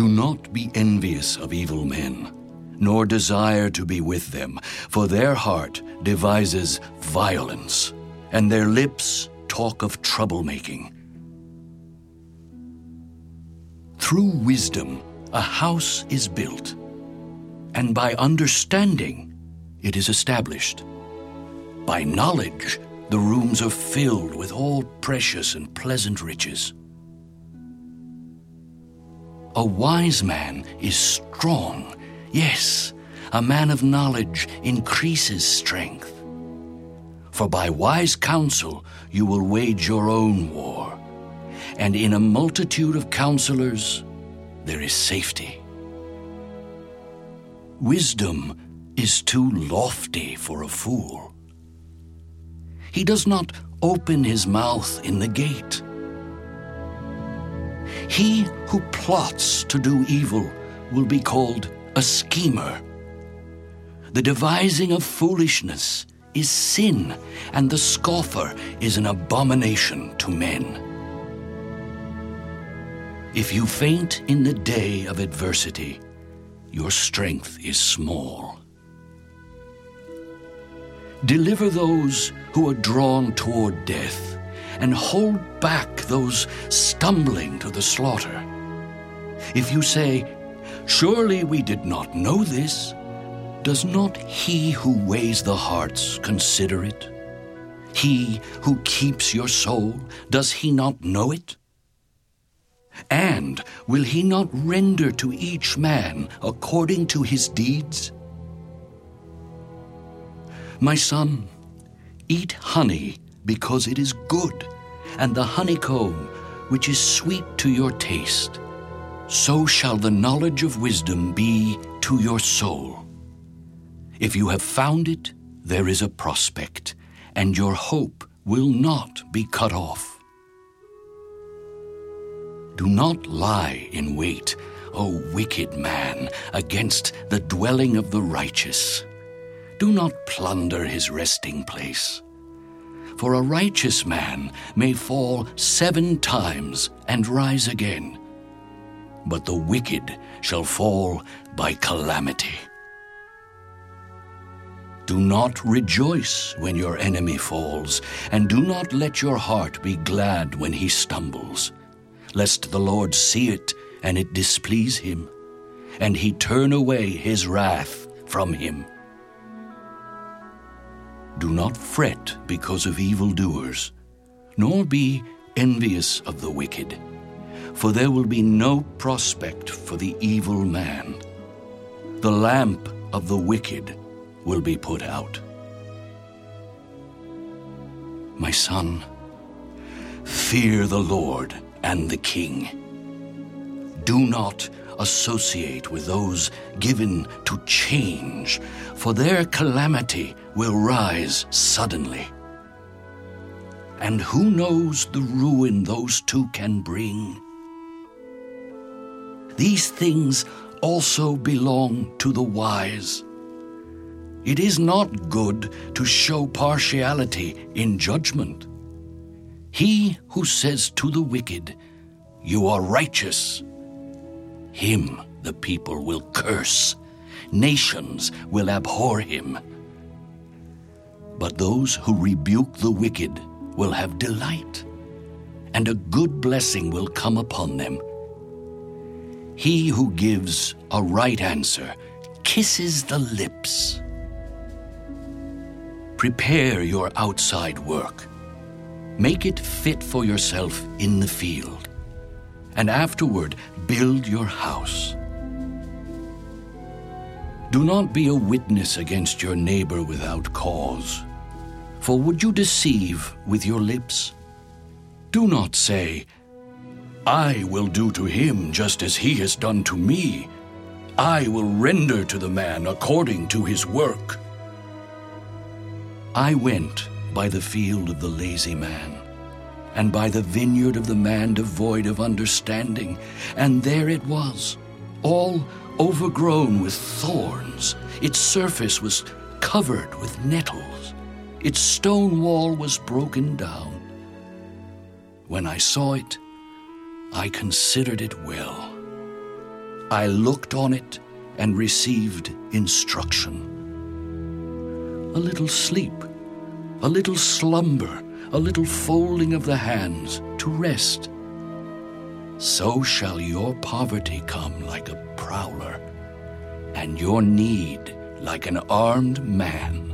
Do not be envious of evil men, nor desire to be with them, for their heart devises violence, and their lips talk of troublemaking. Through wisdom, a house is built, and by understanding, it is established. By knowledge, the rooms are filled with all precious and pleasant riches. A wise man is strong. Yes, a man of knowledge increases strength. For by wise counsel you will wage your own war, and in a multitude of counselors there is safety. Wisdom is too lofty for a fool. He does not open his mouth in the gate. He who plots to do evil will be called a schemer. The devising of foolishness is sin, and the scoffer is an abomination to men. If you faint in the day of adversity, your strength is small. Deliver those who are drawn toward death, and hold back those stumbling to the slaughter. If you say, Surely we did not know this, does not he who weighs the hearts consider it? He who keeps your soul, does he not know it? And will he not render to each man according to his deeds? My son, eat honey because it is good, and the honeycomb which is sweet to your taste. So shall the knowledge of wisdom be to your soul. If you have found it, there is a prospect, and your hope will not be cut off. Do not lie in wait, O wicked man, against the dwelling of the righteous do not plunder his resting place. For a righteous man may fall seven times and rise again, but the wicked shall fall by calamity. Do not rejoice when your enemy falls, and do not let your heart be glad when he stumbles, lest the Lord see it and it displease him, and he turn away his wrath from him. Do not fret because of evildoers, nor be envious of the wicked, for there will be no prospect for the evil man. The lamp of the wicked will be put out. My son, fear the Lord and the King. Do not associate with those given to change, for their calamity will rise suddenly. And who knows the ruin those two can bring? These things also belong to the wise. It is not good to show partiality in judgment. He who says to the wicked, You are righteous, him the people will curse, nations will abhor him. But those who rebuke the wicked will have delight, and a good blessing will come upon them. He who gives a right answer kisses the lips. Prepare your outside work. Make it fit for yourself in the field, and afterward build your house. Do not be a witness against your neighbor without cause. For would you deceive with your lips? Do not say, I will do to him just as he has done to me. I will render to the man according to his work. I went by the field of the lazy man, and by the vineyard of the man devoid of understanding, and there it was, all overgrown with thorns. Its surface was covered with nettles. Its stone wall was broken down. When I saw it, I considered it well. I looked on it and received instruction. A little sleep, a little slumber, a little folding of the hands to rest. So shall your poverty come like a prowler, and your need like an armed man.